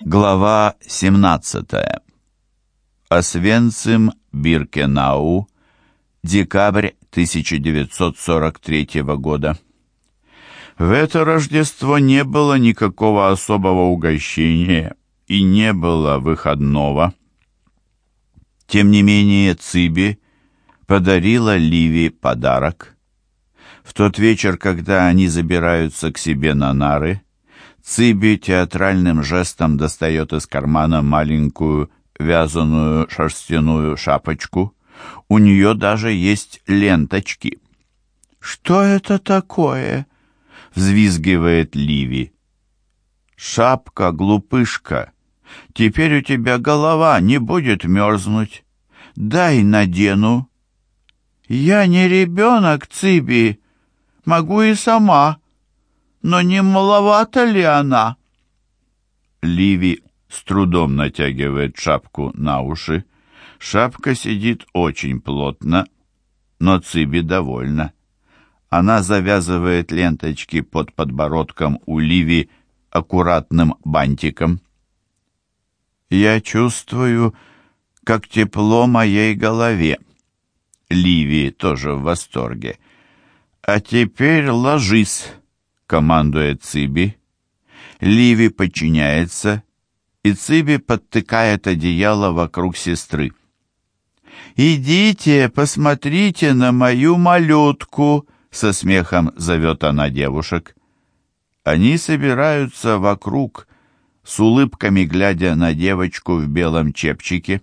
Глава 17. Освенцим, Биркенау, декабрь 1943 года. В это Рождество не было никакого особого угощения и не было выходного. Тем не менее Циби подарила Ливи подарок. В тот вечер, когда они забираются к себе на нары, Циби театральным жестом достает из кармана маленькую вязаную шерстяную шапочку. У нее даже есть ленточки. «Что это такое?» — взвизгивает Ливи. «Шапка, глупышка. Теперь у тебя голова не будет мерзнуть. Дай надену». «Я не ребенок, Циби. Могу и сама» но не маловато ли она?» Ливи с трудом натягивает шапку на уши. Шапка сидит очень плотно, но Циби довольна. Она завязывает ленточки под подбородком у Ливи аккуратным бантиком. «Я чувствую, как тепло моей голове». Ливи тоже в восторге. «А теперь ложись» командует Циби. Ливи подчиняется, и Циби подтыкает одеяло вокруг сестры. «Идите, посмотрите на мою малютку!» — со смехом зовет она девушек. Они собираются вокруг, с улыбками глядя на девочку в белом чепчике.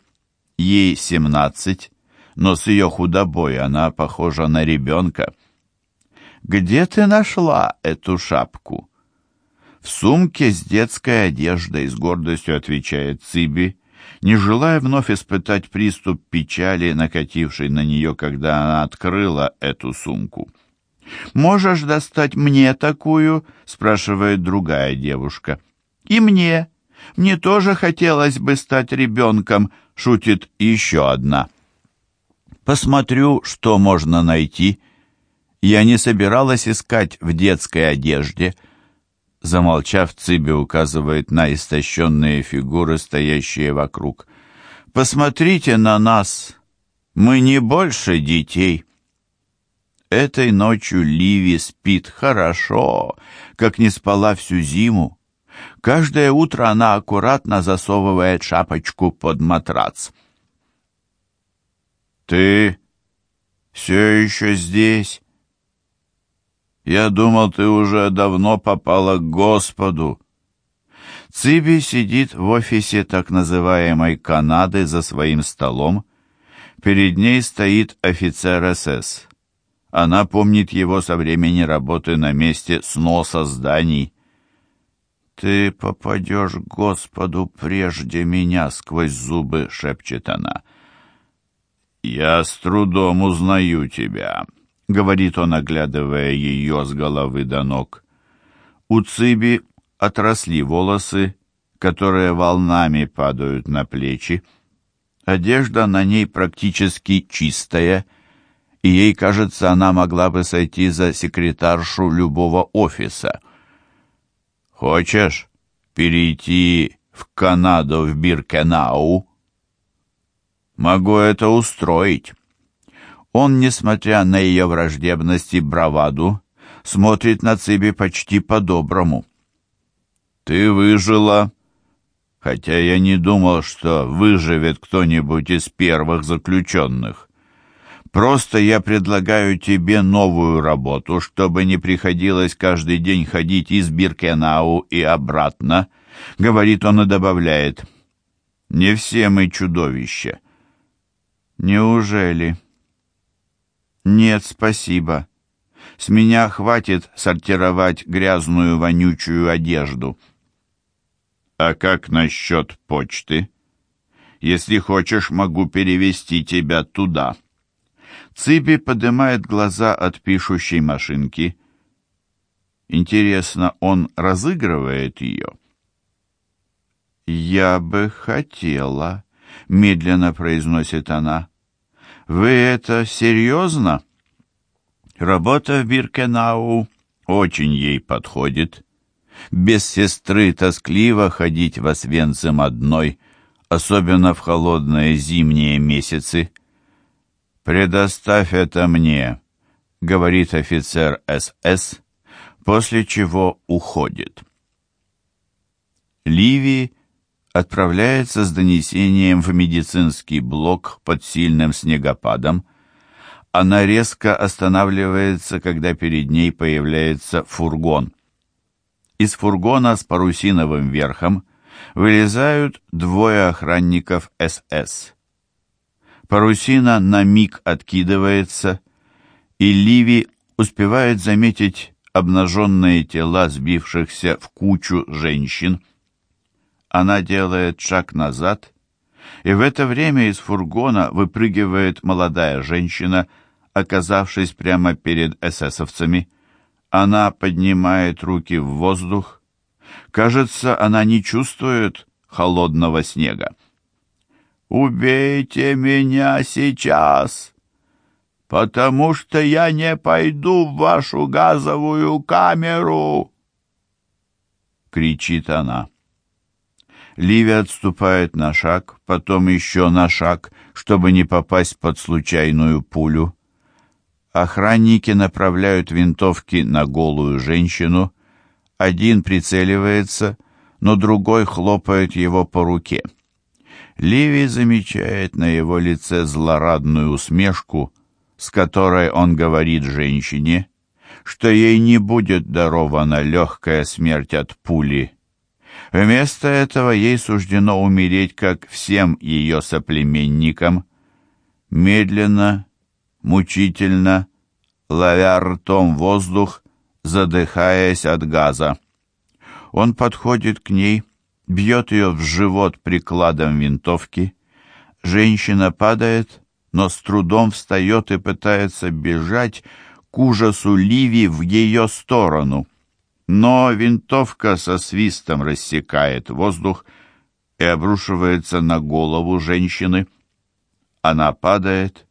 Ей семнадцать, но с ее худобой она похожа на ребенка. «Где ты нашла эту шапку?» «В сумке с детской одеждой», — с гордостью отвечает Циби, не желая вновь испытать приступ печали, накативший на нее, когда она открыла эту сумку. «Можешь достать мне такую?» — спрашивает другая девушка. «И мне. Мне тоже хотелось бы стать ребенком», — шутит еще одна. «Посмотрю, что можно найти», я не собиралась искать в детской одежде. Замолчав, Циби указывает на истощенные фигуры, стоящие вокруг. «Посмотрите на нас! Мы не больше детей!» Этой ночью Ливи спит хорошо, как не спала всю зиму. Каждое утро она аккуратно засовывает шапочку под матрац. «Ты все еще здесь?» Я думал, ты уже давно попала к Господу. Циби сидит в офисе так называемой Канады за своим столом. Перед ней стоит офицер СС. Она помнит его со времени работы на месте сноса зданий. «Ты попадешь к Господу прежде меня сквозь зубы», — шепчет она. «Я с трудом узнаю тебя», — говорит он, оглядывая ее с головы до ног. У Циби отросли волосы, которые волнами падают на плечи. Одежда на ней практически чистая, и ей кажется, она могла бы сойти за секретаршу любого офиса. «Хочешь перейти в Канаду, в Биркенау?» «Могу это устроить». Он, несмотря на ее враждебность и браваду, смотрит на Циби почти по-доброму. «Ты выжила, хотя я не думал, что выживет кто-нибудь из первых заключенных. Просто я предлагаю тебе новую работу, чтобы не приходилось каждый день ходить из Биркенау и обратно», — говорит он и добавляет. «Не все мы чудовища». «Неужели?» «Нет, спасибо. С меня хватит сортировать грязную вонючую одежду». «А как насчет почты? Если хочешь, могу перевести тебя туда». Циби поднимает глаза от пишущей машинки. Интересно, он разыгрывает ее? «Я бы хотела», — медленно произносит она. Вы это серьезно? Работа в Биркенау очень ей подходит. Без сестры тоскливо ходить в Освенцим одной, особенно в холодные зимние месяцы. «Предоставь это мне», — говорит офицер СС, после чего уходит. Ливи отправляется с донесением в медицинский блок под сильным снегопадом. Она резко останавливается, когда перед ней появляется фургон. Из фургона с парусиновым верхом вылезают двое охранников СС. Парусина на миг откидывается, и Ливи успевает заметить обнаженные тела сбившихся в кучу женщин. Она делает шаг назад, и в это время из фургона выпрыгивает молодая женщина, оказавшись прямо перед эсэсовцами. Она поднимает руки в воздух. Кажется, она не чувствует холодного снега. «Убейте меня сейчас, потому что я не пойду в вашу газовую камеру!» кричит она. Ливи отступает на шаг, потом еще на шаг, чтобы не попасть под случайную пулю. Охранники направляют винтовки на голую женщину. Один прицеливается, но другой хлопает его по руке. Ливи замечает на его лице злорадную усмешку, с которой он говорит женщине, что ей не будет дарована легкая смерть от пули. Вместо этого ей суждено умереть, как всем ее соплеменникам, медленно, мучительно, ловя ртом воздух, задыхаясь от газа. Он подходит к ней, бьет ее в живот прикладом винтовки. Женщина падает, но с трудом встает и пытается бежать к ужасу Ливи в ее сторону. Но винтовка со свистом рассекает воздух и обрушивается на голову женщины. Она падает,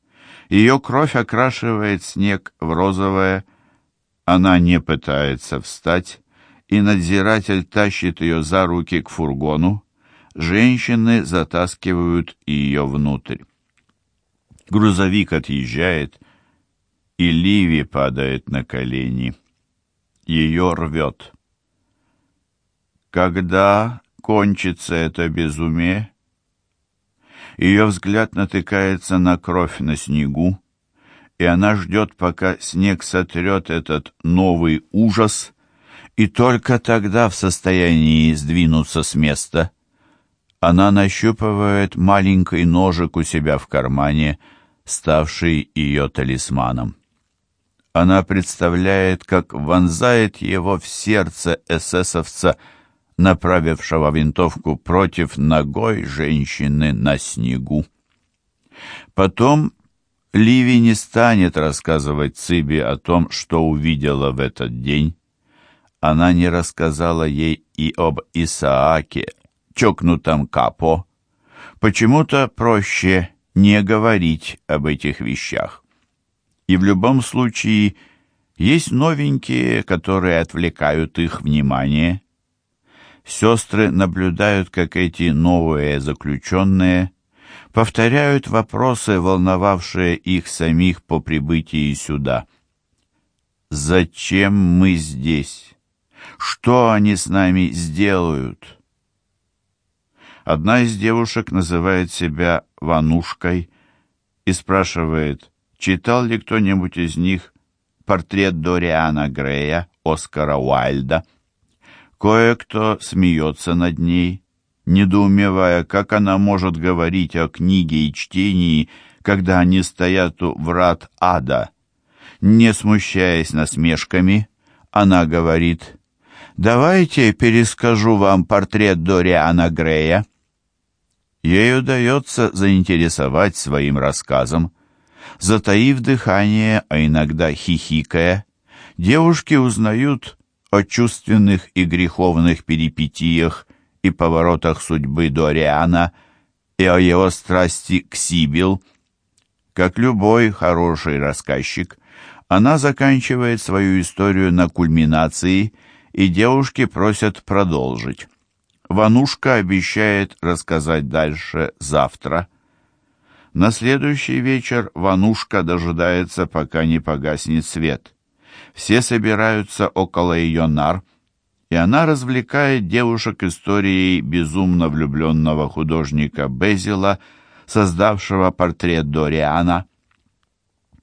ее кровь окрашивает снег в розовое. Она не пытается встать, и надзиратель тащит ее за руки к фургону. Женщины затаскивают ее внутрь. Грузовик отъезжает, и Ливи падает на колени. Ее рвет. Когда кончится это безумие? Ее взгляд натыкается на кровь на снегу, и она ждет, пока снег сотрет этот новый ужас, и только тогда в состоянии сдвинуться с места. Она нащупывает маленький ножик у себя в кармане, ставший ее талисманом. Она представляет, как вонзает его в сердце эсэсовца направившего винтовку против ногой женщины на снегу. Потом Ливи не станет рассказывать Циби о том, что увидела в этот день. Она не рассказала ей и об Исааке, чокнутом Капо. Почему-то проще не говорить об этих вещах. И в любом случае есть новенькие, которые отвлекают их внимание. Сестры наблюдают, как эти новые заключенные повторяют вопросы, волновавшие их самих по прибытии сюда. «Зачем мы здесь? Что они с нами сделают?» Одна из девушек называет себя Ванушкой и спрашивает, читал ли кто-нибудь из них портрет Дориана Грея, Оскара Уайльда. Кое-кто смеется над ней, недоумевая, как она может говорить о книге и чтении, когда они стоят у врат ада. Не смущаясь насмешками, она говорит, «Давайте перескажу вам портрет Дориана Грея». Ей удается заинтересовать своим рассказом. Затаив дыхание, а иногда хихикая, девушки узнают о чувственных и греховных перипетиях и поворотах судьбы Дориана и о его страсти к Сибил. Как любой хороший рассказчик, она заканчивает свою историю на кульминации и девушки просят продолжить. Ванушка обещает рассказать дальше завтра. На следующий вечер Ванушка дожидается, пока не погаснет свет. Все собираются около ее нар, и она развлекает девушек историей безумно влюбленного художника Безила, создавшего портрет Дориана.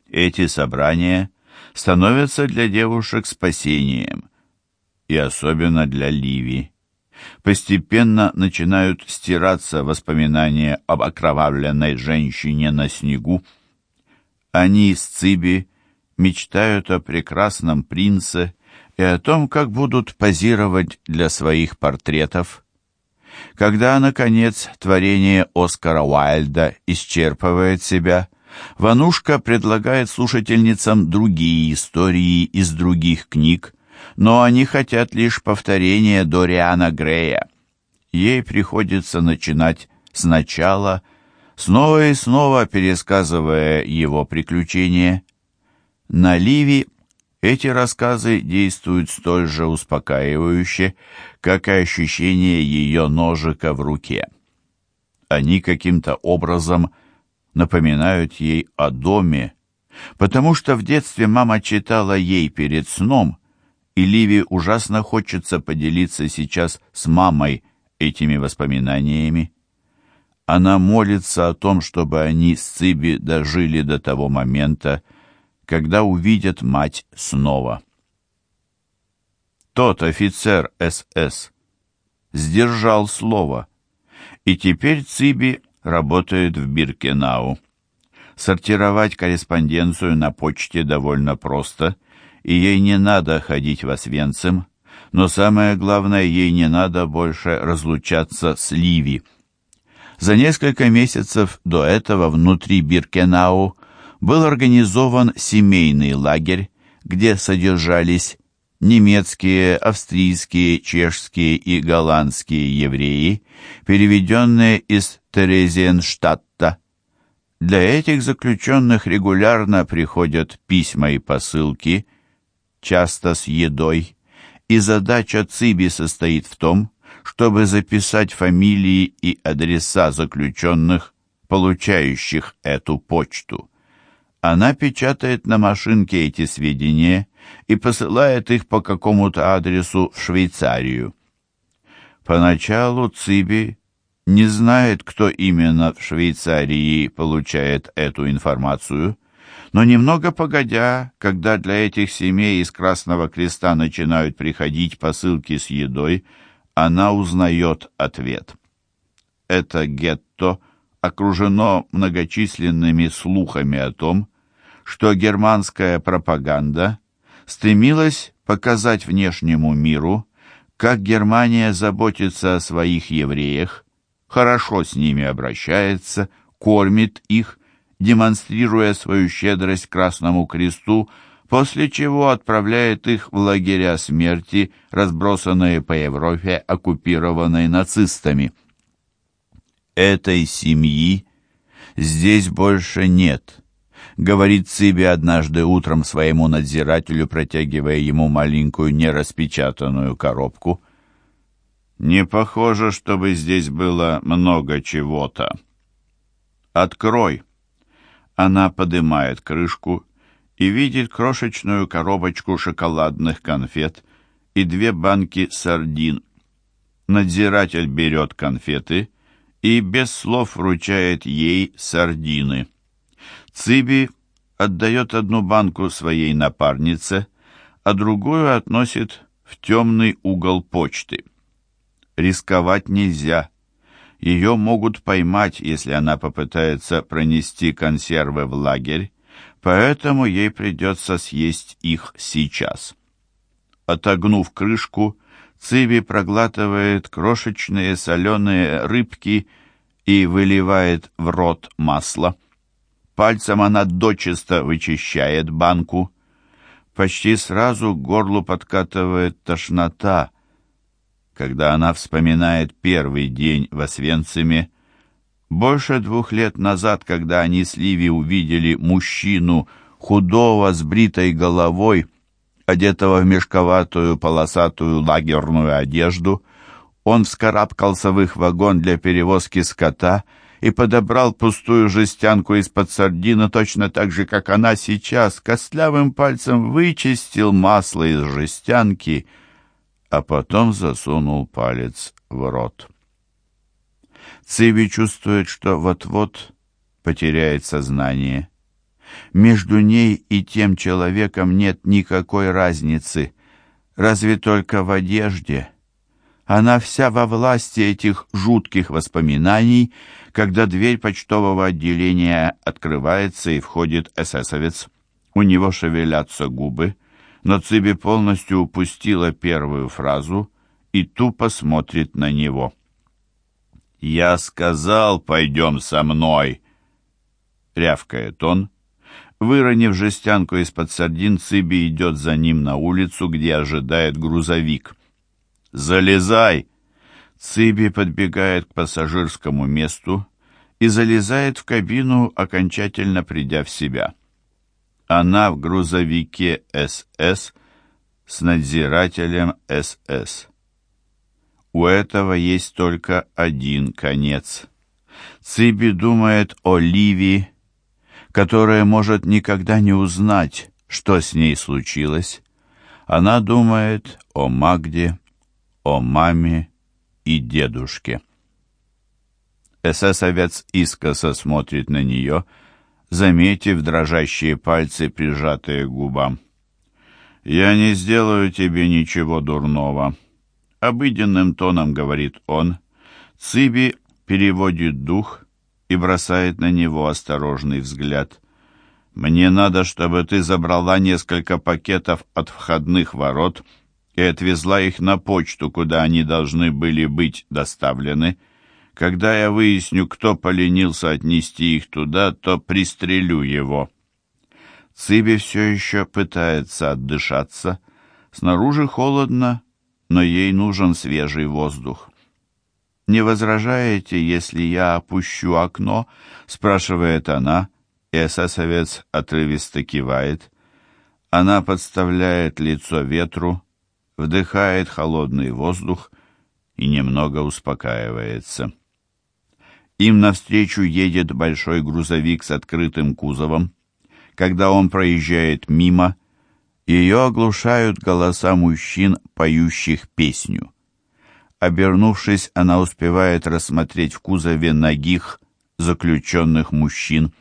Эти собрания становятся для девушек спасением, и особенно для Ливи. Постепенно начинают стираться воспоминания об окровавленной женщине на снегу. Они с Циби мечтают о прекрасном принце и о том, как будут позировать для своих портретов. Когда, наконец, творение Оскара Уайльда исчерпывает себя, Ванушка предлагает слушательницам другие истории из других книг, но они хотят лишь повторения Дориана Грея. Ей приходится начинать сначала, снова и снова пересказывая его приключения. На Ливи эти рассказы действуют столь же успокаивающе, как и ощущение ее ножика в руке. Они каким-то образом напоминают ей о доме, потому что в детстве мама читала ей перед сном, и Ливи ужасно хочется поделиться сейчас с мамой этими воспоминаниями. Она молится о том, чтобы они с Циби дожили до того момента, когда увидят мать снова. Тот офицер СС сдержал слово, и теперь Циби работает в Биркенау. Сортировать корреспонденцию на почте довольно просто – и ей не надо ходить в Освенцим, но самое главное, ей не надо больше разлучаться с Ливи. За несколько месяцев до этого внутри Биркенау был организован семейный лагерь, где содержались немецкие, австрийские, чешские и голландские евреи, переведенные из Терезиенштадта. Для этих заключенных регулярно приходят письма и посылки – часто с едой, и задача Циби состоит в том, чтобы записать фамилии и адреса заключенных, получающих эту почту. Она печатает на машинке эти сведения и посылает их по какому-то адресу в Швейцарию. Поначалу Циби не знает, кто именно в Швейцарии получает эту информацию, но немного погодя, когда для этих семей из Красного Креста начинают приходить посылки с едой, она узнает ответ. Это гетто окружено многочисленными слухами о том, что германская пропаганда стремилась показать внешнему миру, как Германия заботится о своих евреях, хорошо с ними обращается, кормит их демонстрируя свою щедрость Красному Кресту, после чего отправляет их в лагеря смерти, разбросанные по Европе, оккупированной нацистами. «Этой семьи здесь больше нет», — говорит Циби однажды утром своему надзирателю, протягивая ему маленькую нераспечатанную коробку. «Не похоже, чтобы здесь было много чего-то». «Открой», она поднимает крышку и видит крошечную коробочку шоколадных конфет и две банки сардин. Надзиратель берет конфеты и без слов вручает ей сардины. Циби отдает одну банку своей напарнице, а другую относит в темный угол почты. Рисковать нельзя. Ее могут поймать, если она попытается пронести консервы в лагерь, поэтому ей придется съесть их сейчас. Отогнув крышку, Циби проглатывает крошечные соленые рыбки и выливает в рот масло. Пальцем она дочисто вычищает банку. Почти сразу к горлу подкатывает тошнота — когда она вспоминает первый день в Освенциме, больше двух лет назад, когда они с Ливи увидели мужчину, худого, с бритой головой, одетого в мешковатую полосатую лагерную одежду. Он вскарабкался в их вагон для перевозки скота и подобрал пустую жестянку из-под сардина точно так же, как она сейчас, костлявым пальцем вычистил масло из жестянки, а потом засунул палец в рот. Циби чувствует, что вот-вот потеряет сознание. Между ней и тем человеком нет никакой разницы, разве только в одежде. Она вся во власти этих жутких воспоминаний, когда дверь почтового отделения открывается и входит эсэсовец. У него шевелятся губы, но Циби полностью упустила первую фразу и тупо смотрит на него. «Я сказал, пойдем со мной!» — рявкает он, Выронив жестянку из-под сардин, Циби идет за ним на улицу, где ожидает грузовик. «Залезай!» Циби подбегает к пассажирскому месту и залезает в кабину, окончательно придя в себя. Она в грузовике СС с надзирателем СС. У этого есть только один конец. Циби думает о Ливи, которая может никогда не узнать, что с ней случилось. Она думает о Магде, о маме и дедушке. Эсэсовец искоса смотрит на нее, заметив дрожащие пальцы, прижатые к губам. «Я не сделаю тебе ничего дурного», — обыденным тоном говорит он. Циби переводит дух и бросает на него осторожный взгляд. «Мне надо, чтобы ты забрала несколько пакетов от входных ворот и отвезла их на почту, куда они должны были быть доставлены. Когда я выясню, кто поленился отнести их туда, то пристрелю его». Циби все еще пытается отдышаться. Снаружи холодно, но ей нужен свежий воздух. «Не возражаете, если я опущу окно?» — спрашивает она, и эсэсовец отрывисто кивает. Она подставляет лицо ветру, вдыхает холодный воздух и немного успокаивается. Им навстречу едет большой грузовик с открытым кузовом. Когда он проезжает мимо, ее оглушают голоса мужчин, поющих песню. Обернувшись, она успевает рассмотреть в кузове ногих заключенных мужчин.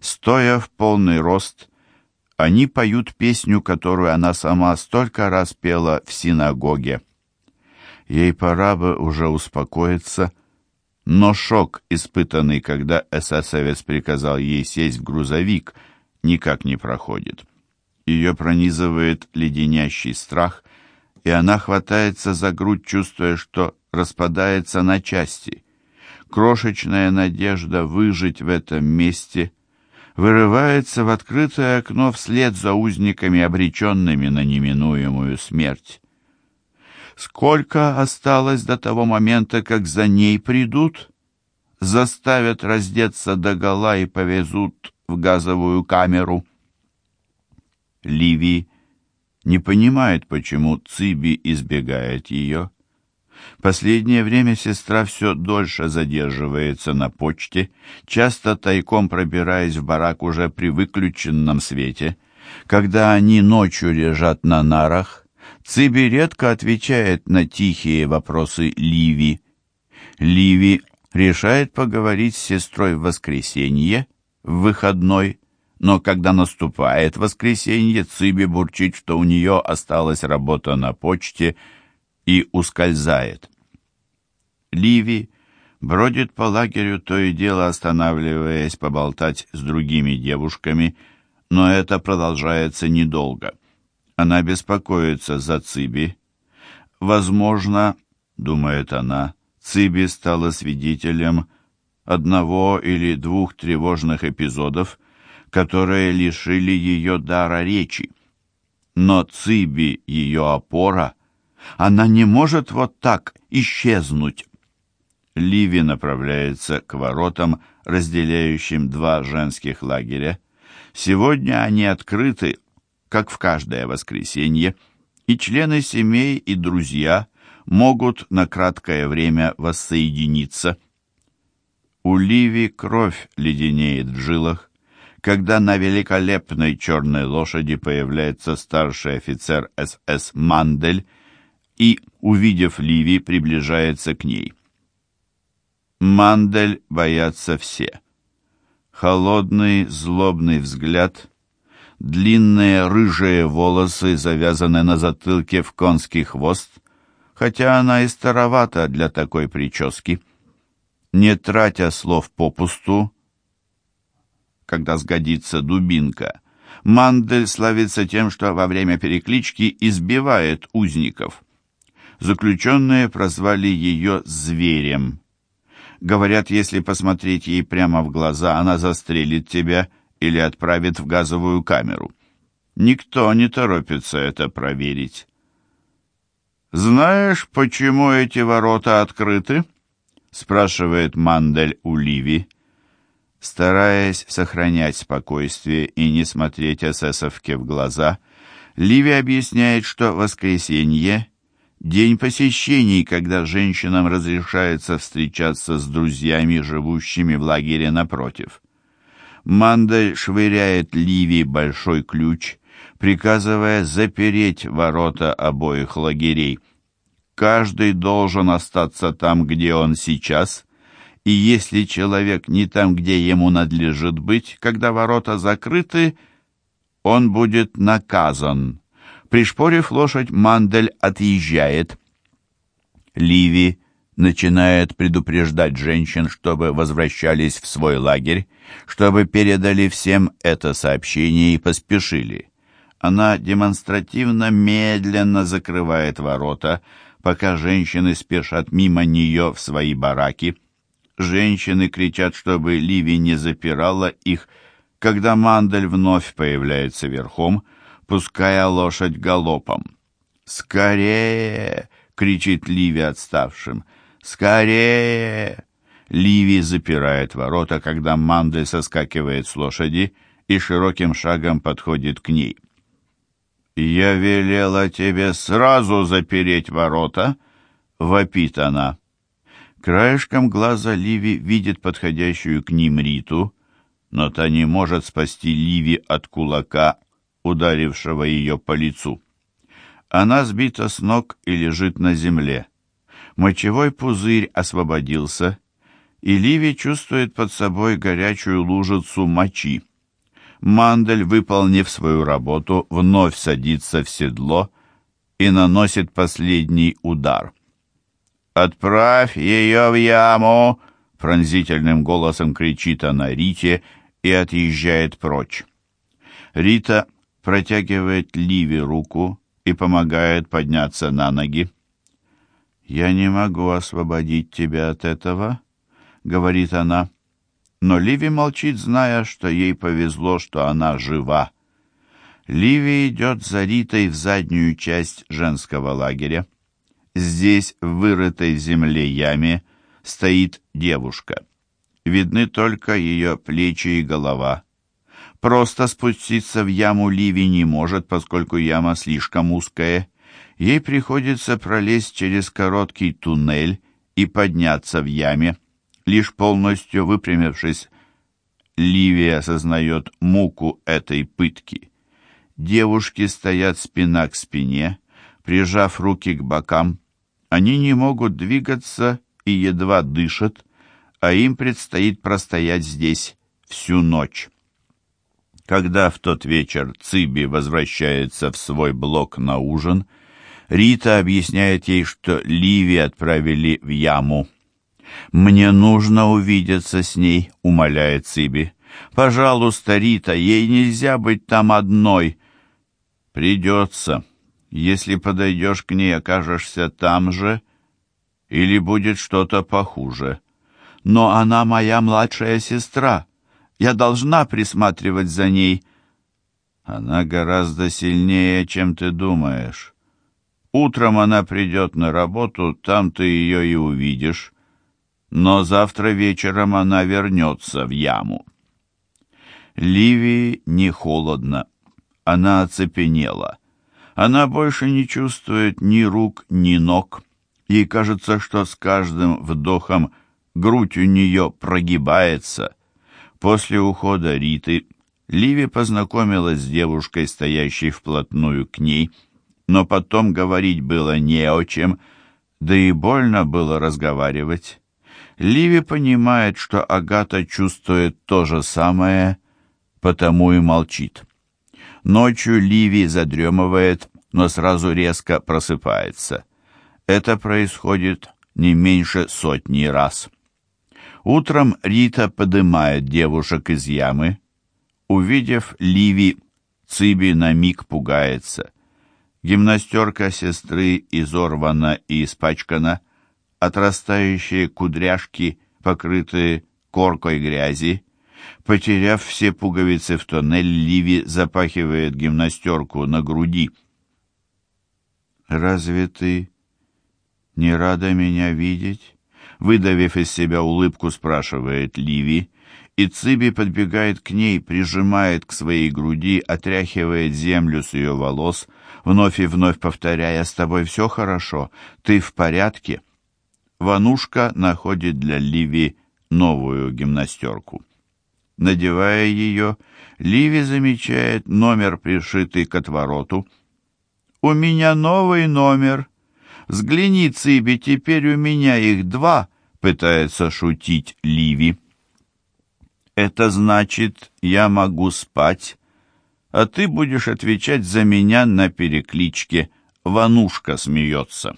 Стоя в полный рост, они поют песню, которую она сама столько раз пела в синагоге. Ей пора бы уже успокоиться, но шок, испытанный, когда эсэсовец приказал ей сесть в грузовик, никак не проходит. Ее пронизывает леденящий страх, и она хватается за грудь, чувствуя, что распадается на части. Крошечная надежда выжить в этом месте вырывается в открытое окно вслед за узниками, обреченными на неминуемую смерть. Сколько осталось до того момента, как за ней придут, заставят раздеться догола и повезут в газовую камеру. Ливи не понимает, почему Циби избегает ее. Последнее время сестра все дольше задерживается на почте, часто тайком пробираясь в барак уже при выключенном свете. Когда они ночью лежат на нарах, Циби редко отвечает на тихие вопросы Ливи. Ливи решает поговорить с сестрой в воскресенье, в выходной, но когда наступает воскресенье, Циби бурчит, что у нее осталась работа на почте и ускользает. Ливи бродит по лагерю, то и дело останавливаясь поболтать с другими девушками, но это продолжается недолго. Она беспокоится за Циби. Возможно, думает она, Циби стала свидетелем одного или двух тревожных эпизодов, которые лишили ее дара речи. Но Циби — ее опора. Она не может вот так исчезнуть. Ливи направляется к воротам, разделяющим два женских лагеря. Сегодня они открыты, как в каждое воскресенье, и члены семей и друзья могут на краткое время воссоединиться. У Ливи кровь леденеет в жилах, когда на великолепной черной лошади появляется старший офицер СС Мандель и, увидев Ливи, приближается к ней. Мандель боятся все. Холодный, злобный взгляд, длинные рыжие волосы, завязаны на затылке в конский хвост, хотя она и старовата для такой прически. Не тратя слов попусту, когда сгодится дубинка, Мандель славится тем, что во время переклички избивает узников. Заключенные прозвали ее «зверем». Говорят, если посмотреть ей прямо в глаза, она застрелит тебя или отправит в газовую камеру. Никто не торопится это проверить. «Знаешь, почему эти ворота открыты?» — спрашивает Мандель у Ливи. Стараясь сохранять спокойствие и не смотреть эсэсовке в глаза, Ливи объясняет, что воскресенье День посещений, когда женщинам разрешается встречаться с друзьями, живущими в лагере напротив. Мандель швыряет Ливи большой ключ, приказывая запереть ворота обоих лагерей. Каждый должен остаться там, где он сейчас, и если человек не там, где ему надлежит быть, когда ворота закрыты, он будет наказан. Пришпорив лошадь, Мандель отъезжает. Ливи начинает предупреждать женщин, чтобы возвращались в свой лагерь, чтобы передали всем это сообщение и поспешили. Она демонстративно медленно закрывает ворота, пока женщины спешат мимо нее в свои бараки. Женщины кричат, чтобы Ливи не запирала их, когда Мандель вновь появляется верхом — пуская лошадь галопом. «Скорее!» — кричит Ливи отставшим. «Скорее!» Ливи запирает ворота, когда Мандель соскакивает с лошади и широким шагом подходит к ней. «Я велела тебе сразу запереть ворота!» — вопит она. Краешком глаза Ливи видит подходящую к ним Риту, но та не может спасти Ливи от кулака ударившего ее по лицу. Она сбита с ног и лежит на земле. Мочевой пузырь освободился, и Ливи чувствует под собой горячую лужицу мочи. Мандель, выполнив свою работу, вновь садится в седло и наносит последний удар. «Отправь ее в яму!» пронзительным голосом кричит она Рите и отъезжает прочь. Рита протягивает Ливи руку и помогает подняться на ноги. «Я не могу освободить тебя от этого», — говорит она. Но Ливи молчит, зная, что ей повезло, что она жива. Ливи идет за Ритой в заднюю часть женского лагеря. Здесь, в вырытой в земле яме, стоит девушка. Видны только ее плечи и голова. Просто спуститься в яму Ливи не может, поскольку яма слишком узкая. Ей приходится пролезть через короткий туннель и подняться в яме. Лишь полностью выпрямившись, Ливи осознает муку этой пытки. Девушки стоят спина к спине, прижав руки к бокам. Они не могут двигаться и едва дышат, а им предстоит простоять здесь всю ночь. Когда в тот вечер Циби возвращается в свой блок на ужин, Рита объясняет ей, что Ливи отправили в яму. «Мне нужно увидеться с ней», — умоляет Циби. «Пожалуйста, Рита, ей нельзя быть там одной». «Придется. Если подойдешь к ней, окажешься там же, или будет что-то похуже. Но она моя младшая сестра». Я должна присматривать за ней. Она гораздо сильнее, чем ты думаешь. Утром она придет на работу, там ты ее и увидишь. Но завтра вечером она вернется в яму. Ливии не холодно. она оцепенела. Она больше не чувствует ни рук, ни ног. Ей кажется, что с каждым вдохом грудь у нее прогибается. После ухода Риты Ливи познакомилась с девушкой, стоящей вплотную к ней, но потом говорить было не о чем, да и больно было разговаривать. Ливи понимает, что Агата чувствует то же самое, потому и молчит. Ночью Ливи задремывает, но сразу резко просыпается. Это происходит не меньше сотни раз. Утром Рита поднимает девушек из ямы. Увидев Ливи, Циби на миг пугается. Гимнастерка сестры изорвана и испачкана, отрастающие кудряшки, покрытые коркой грязи. Потеряв все пуговицы в тоннель, Ливи запахивает гимнастерку на груди. «Разве ты не рада меня видеть?» Выдавив из себя улыбку, спрашивает Ливи, и Циби подбегает к ней, прижимает к своей груди, отряхивает землю с ее волос, вновь и вновь повторяя «С тобой все хорошо? Ты в порядке?» Ванушка находит для Ливи новую гимнастерку. Надевая ее, Ливи замечает номер, пришитый к отвороту. «У меня новый номер. Взгляни, Циби, теперь у меня их два», — пытается шутить Ливи. «Это значит, я могу спать, а ты будешь отвечать за меня на перекличке». Ванушка смеется.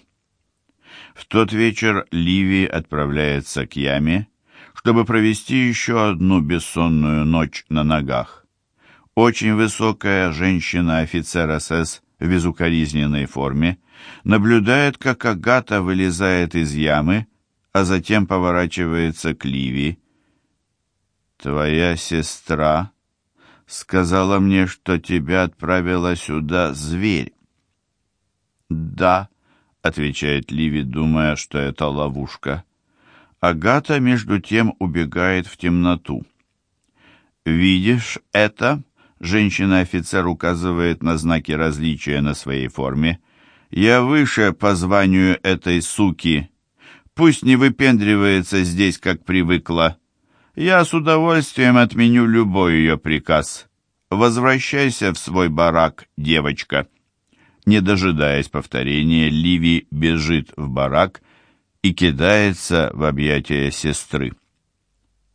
В тот вечер Ливи отправляется к яме, чтобы провести еще одну бессонную ночь на ногах. Очень высокая женщина-офицер СС в безукоризненной форме наблюдает, как Агата вылезает из ямы, а затем поворачивается к Ливи. «Твоя сестра сказала мне, что тебя отправила сюда зверь». «Да», — отвечает Ливи, думая, что это ловушка. Агата, между тем, убегает в темноту. «Видишь это?» — женщина-офицер указывает на знаки различия на своей форме. «Я выше по званию этой суки. Пусть не выпендривается здесь, как привыкла. Я с удовольствием отменю любой ее приказ. Возвращайся в свой барак, девочка». Не дожидаясь повторения, Ливи бежит в барак и кидается в объятия сестры.